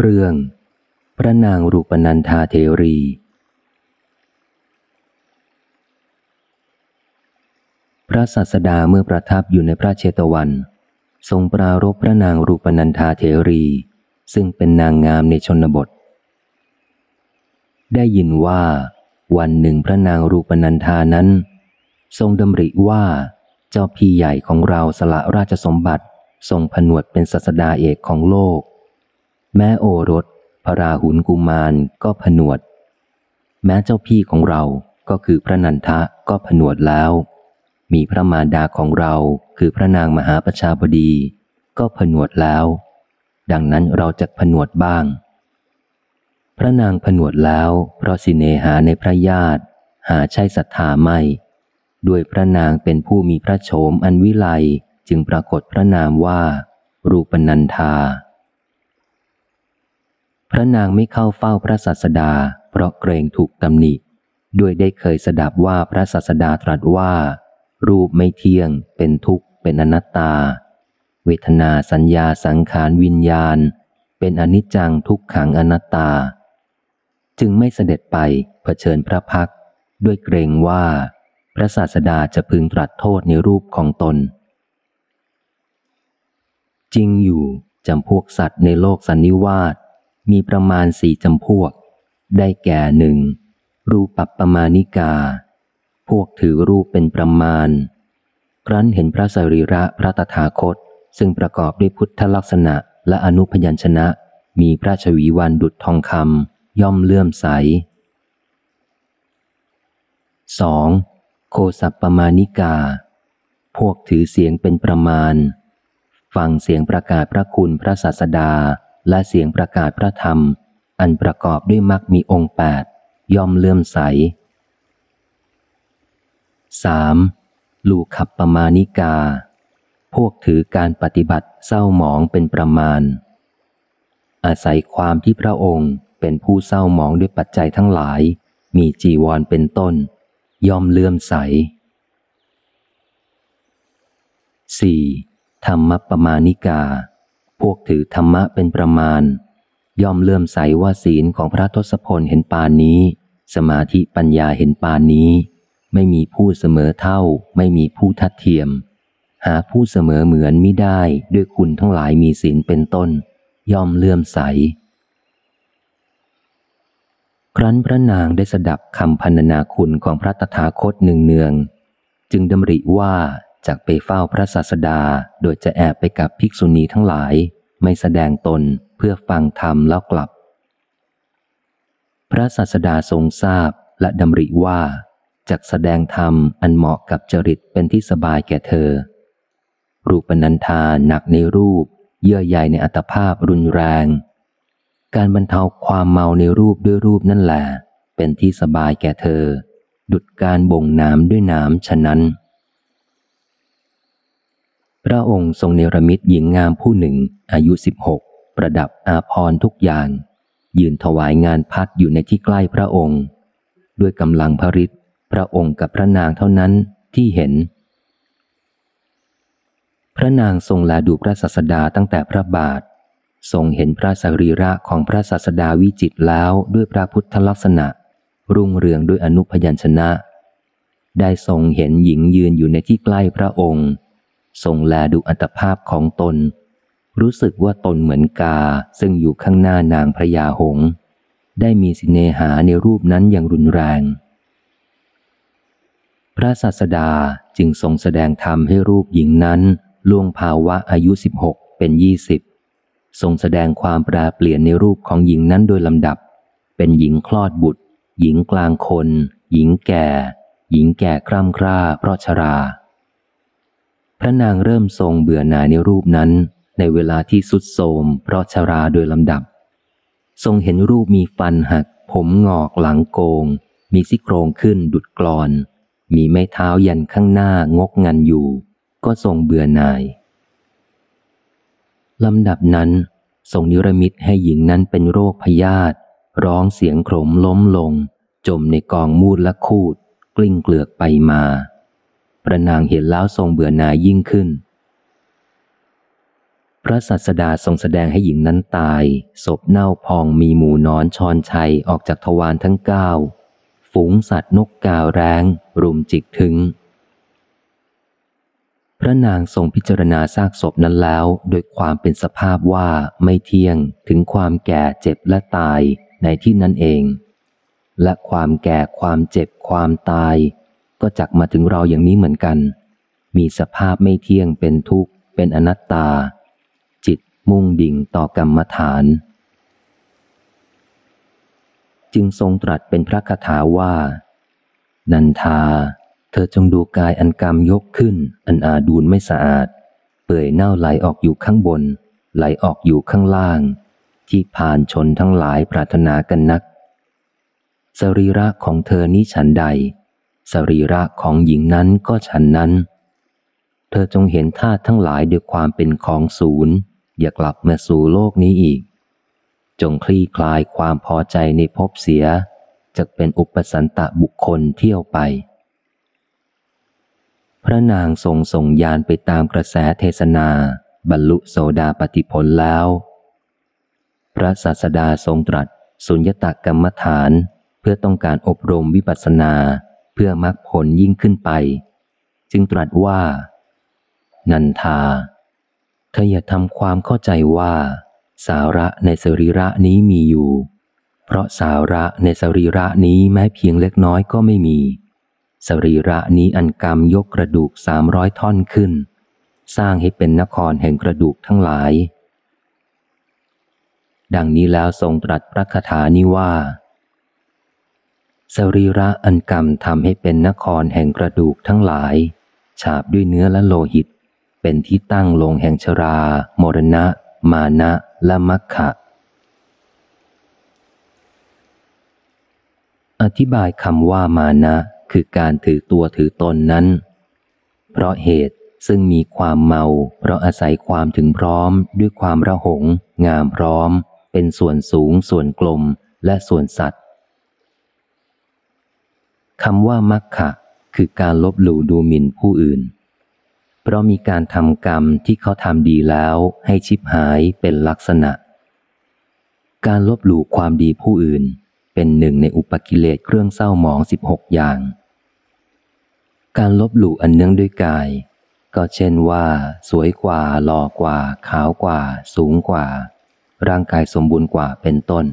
เรื่อง พระนางรูปนันธาเทรี พระสัสดาเมื่อประทับอยู่ในพระเชตวัน ทรงปรารบพระนางรูปนันธาเทรี ซึ่งเป็นนางงามในชนบท ได้ยินว่า วันหนึ่งพระนางรูปนันธานั้น ทรงดำริว่าเจ้าพี่ใหญ่ของเราสละราชสมบัติทรงผนวดเป็นศาสดาเอกของโลก แม้โอรส พระราหุลกุมารก็ผนวด แม้เจ้าพี่ของเราก็คือพระนันทะก็ผนวดแล้ว มีพระมารดาของเราคือพระนางมหาประชาบดี ก็ผนวดแล้ว ดังนั้นเราจะผนวดบ้าง พระนางผนวดแล้วเพราะสิเนหาในพระญาติ หาใช่ศรัทธาไม่ด้วยพระนางเป็นผู้มีพระโฉมอันวิไลจึงปรากฏพระนามว่า รูปนันธา พระนางไม่เข้าเฝ้าพระสัสดา เพราะเกรงถูกตำหนิ ด้วยได้เคยสดับว่าพระสัสดาตรัสว่า รูปไม่เที่ยง เป็นทุกข์ เป็นอนัตตา เวทนาสัญญาสังขารวิญญาณ เป็นอนิจจังทุกขังอนัตตา จึงไม่เสด็จไปเผชิญพระพัก ด้วยเกรงว่า พระศาสดาจะพึงตรัสโทษในรูปของตน จริงอยู่จำพวกสัตว์ในโลกสันนิวาส มีประมาณสี่จำพวก ได้แก่หนึ่งรูปปัปปมานิกา พวกถือรูปเป็นประมาณ ครั้นเห็นพระสรีระพระตถาคต ซึ่งประกอบด้วยพุทธลักษณะและอนุพยัญชนะ มีพระชวีวันดุจทองคำย่อมเลื่อมใส 2. โคสัปปมานิกา พวกถือเสียงเป็นประมาณ ฟังเสียงประกาศพระคุณพระศาสดา และเสียงประกาศพระธรรม อันประกอบด้วยมรรคมีองค์แปดย่อมเลื่อมใส 3. ลูขับประมานิกา พวกถือการปฏิบัติเศร้าหมองเป็นประมาณ อาศัยความที่พระองค์เป็นผู้เศร้าหมองด้วยปัจจัยทั้งหลาย มีจีวรเป็นต้น ย่อมเลื่อมใส 4. ธรรมประมาณิกา พวกถือธรรมะเป็นประมาณ ย่อมเลื่อมใสว่าศีลของพระทศพลเห็นปานนี้ สมาธิปัญญาเห็นปานนี้ ไม่มีผู้เสมอเท่า ไม่มีผู้ทัดเทียม หาผู้เสมอเหมือนไม่ได้ด้วยคุณทั้งหลายมีศีลเป็นต้น ย่อมเลื่อมใส ครั้นพระนางได้สดับคำพันนาคุณของพระตถาคตหนึ่งเนือง จึงดำริว่า จากไปเฝ้าพระศาสดาโดยจะแอบไปกับภิกษุณีทั้งหลาย ไม่แสดงตนเพื่อฟังธรรมแล้วกลับ พระศาสดาทรงทราบและดำริว่าจากแสดงธรรมอันเหมาะกับจริตเป็นที่สบายแก่เธอ รูปนันทาหนักในรูป เยื่อใยในอัตภาพรุนแรง การบรรเทาความเมาในรูปด้วยรูปนั่นแหละเป็นที่สบายแก่เธอ ดุดการบ่งน้ำด้วยน้ำฉะนั้น พระองค์ทรงเนรมิตหญิงงามผู้หนึ่ง อายุสิบหกประดับอาพรทุกอย่าง ยืนถวายงานพัดอยู่ในที่ใกล้พระองค์ ด้วยกำลังพระฤทธิ์พระองค์กับพระนางเท่านั้นที่เห็น พระนางทรงลาดูพระศาสดาตั้งแต่พระบาท ทรงเห็นพระสรีระของพระศาสดาวิจิตแล้วด้วยพระพุทธลักษณะ รุ่งเรืองด้วยอนุพยัญชนะ ได้ทรงเห็นหญิงยืนอยู่ในที่ใกล้พระองค์ ทรงแลดูอัตภาพของตน รู้สึกว่าตนเหมือนกาซึ่งอยู่ข้างหน้านางพระยาหง ได้มีสิเนหาในรูปนั้นอย่างรุนแรง พระศาสดาจึงทรงแสดงธรรมให้รูปหญิงนั้นล่วงภาวะอายุสิบหกเป็นยี่สิบทรงแสดงความแปรเปลี่ยนในรูปของหญิงนั้นโดยลำดับ เป็นหญิงคลอดบุตร หญิงกลางคน หญิงแก่ หญิงแก่คร่ำคร่าเพราะชรา พระนางเริ่มทรงเบื่อหน่ายในรูปนั้น ในเวลาที่สุดโทรมเพราะชราโดยลำดับ ทรงเห็นรูปมีฟันหัก ผมหงอกหลังโกง มีซี่โครงขึ้นดุจกลอน มีไม้เท้ายันข้างหน้างกงันอยู่ ก็ทรงเบื่อหน่ายลำดับนั้นทรงนิรมิตให้หญิงนั้นเป็นโรคพยาธิร้องเสียงโครมล้มลง จมในกองมูดและคูด กลิ้งเกลือกไปมา พระนางเห็นแล้วทรงเบื่อหน่ายยิ่งขึ้น พระสัสดาทรงแสดงให้หญิงนั้นตาย ศพเน่าพองมีหมูนอนชอนชัยออกจากทวารทั้งเก้า ฝูงสัตว์นกกาวแรงรุมจิกถึง พระนางทรงพิจารณาซากศพนั้นแล้ว โดยความเป็นสภาพว่าไม่เที่ยงถึงความแก่เจ็บและตายในที่นั้นเองและความแก่ความเจ็บความตาย ก็จักมาถึงเราอย่างนี้เหมือนกัน มีสภาพไม่เที่ยงเป็นทุกข์ เป็นอนัตตา จิตมุ่งดิ่งต่อกรรมฐาน จึงทรงตรัสเป็นพระคาถาว่า นันทา เธอจงดูกายอันกรรมยกขึ้น อันอาดูลไม่สะอาด เปื่อยเน่าไหลออกอยู่ข้างบน ไหลออกอยู่ข้างล่าง ที่ผ่านชนทั้งหลายปรารถนากันนัก สรีระของเธอนี้ฉันใด สรีระของหญิงนั้นก็ฉันนั้น เธอจงเห็นธาตุทั้งหลายด้วยความเป็นของศูนย์ อย่ากลับมาสู่โลกนี้อีก จงคลี่คลายความพอใจในภพเสียจะเป็นอุปสันตะบุคคลเที่ยวไป พระนางทรงส่งยานไปตามกระแสเทศนา บรรลุโสดาปติผลแล้ว พระศาสดาทรงตรัสสุญญตกรรมฐานเพื่อต้องการอบรมวิปัสสนา เพื่อมรรคผลยิ่งขึ้นไป จึงตรัสว่า นันทาเธออย่าทำความเข้าใจว่า สาระในสรีระนี้มีอยู่ เพราะสาระในสรีระนี้แม้เพียงเล็กน้อยก็ไม่มี สรีระนี้อันกรรมยกกระดูกสามร้อยท่อนขึ้น สร้างให้เป็นนครแห่งกระดูกทั้งหลาย ดังนี้แล้วทรงตรัสพระคาถานี้ว่า สรีระอันกรรมทำให้เป็นนครแห่งกระดูกทั้งหลาย ฉาบด้วยเนื้อและโลหิต เป็นที่ตั้งลงแห่งชรา มรณะ มานะและมัคคะอธิบายคำว่ามานะคือการถือตัวถือตนนั้น เพราะเหตุซึ่งมีความเมา เพราะอาศัยความถึงพร้อม ด้วยความระหง งามพร้อม เป็นส่วนสูงส่วนกลมและส่วนสัตว คำว่ามัคคะคือการลบหลู่ดูหมิ่นผู้อื่น เพราะมีการทำกรรมที่เขาทำดีแล้วให้ชิบหายเป็นลักษณะ การลบหลู่ความดีผู้อื่น เป็นหนึ่งในอุปกิเลสเครื่องเศร้าหมองสิบหกอย่าง การลบหลู่อันเนื่องด้วยกาย ก็เช่นว่า สวยกว่าหล่อกว่า ขาวกว่า สูงกว่า ร่างกายสมบูรณ์กว่าเป็นต้น